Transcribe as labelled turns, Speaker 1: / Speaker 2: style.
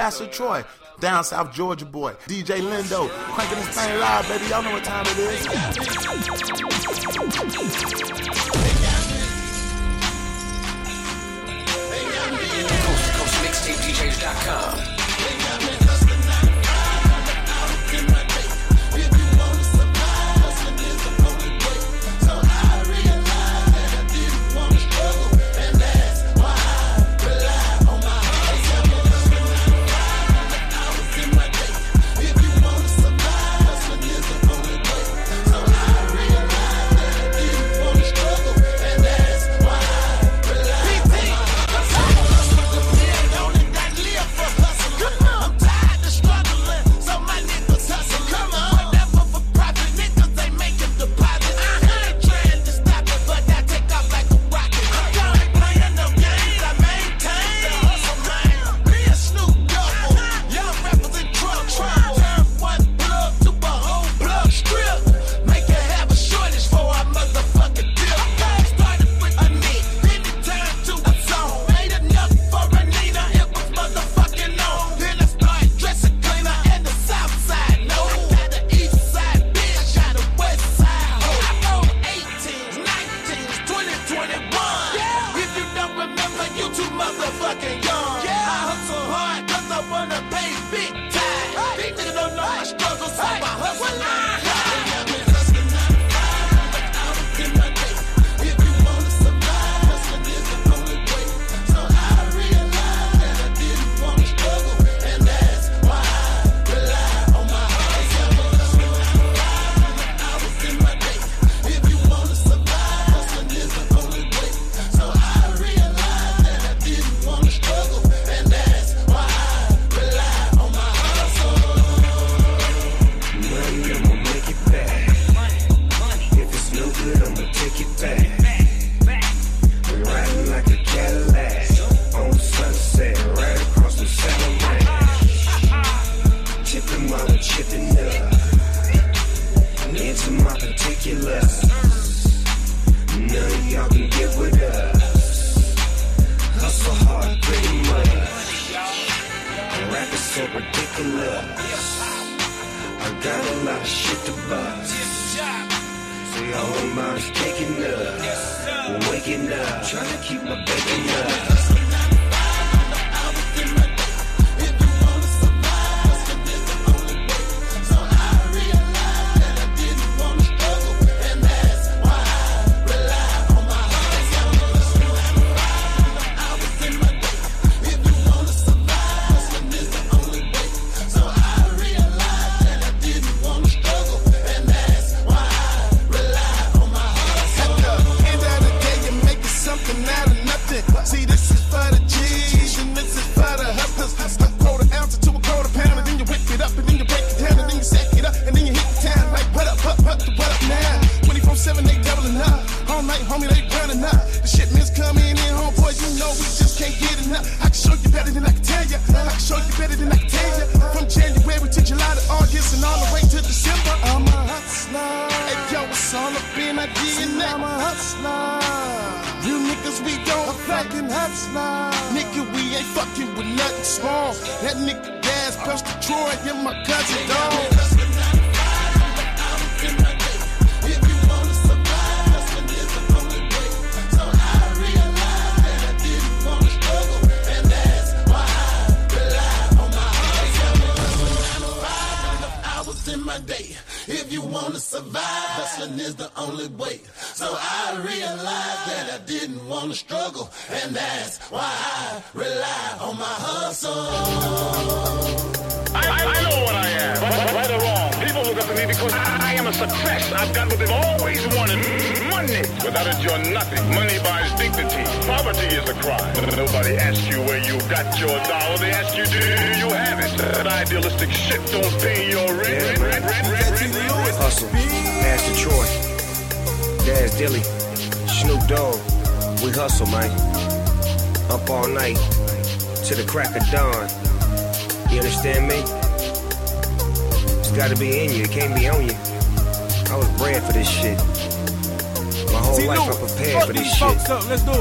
Speaker 1: Pastor Troy, down South Georgia boy, DJ Lindo, cranking this thing live, baby. Y'all know what time it is.
Speaker 2: So
Speaker 3: ridiculous. I got a lot of shit to bust. See, all I'm is taking up, waking up, trying to keep my bacon up.
Speaker 2: Homie, they running up. The shipments coming in, homeboy, you know we just can't get enough. I can show you better than I can tell you. I can show you better than I can tell you. From January to July to August, and all the way to December, I'm a hustler. Hey, yo, it's all up in my DNA. I'm a hustler. You niggas, we don't fucking hustler. Nigga, we ain't fucking with nothing small. That nigga gas plus the Troy and my cousin dog. Day. If you wanna survive, hustling is the only way. So I realized that I didn't wanna struggle, and that's why I rely on my hustle.
Speaker 4: I, I know what I am. Right, right or wrong. People look up to me because I, I am a success. I've got what they've always wanted. Money. Without it, you're nothing. Money buys dignity. Poverty is a crime. Nobody asks you where you got your dollar. They ask you, do you have it? That idealistic shit don't pay your rent. rent, rent, rent, rent, rent, rent.
Speaker 3: Hustle, Pastor Troy, Daz Dilly, Snoop Dogg. We hustle, man. Up all night to the crack of dawn. You understand me? It's gotta be in you. It can't be on you. I was bred for this shit. Whole life I prepared for this shit.
Speaker 5: Let's do it.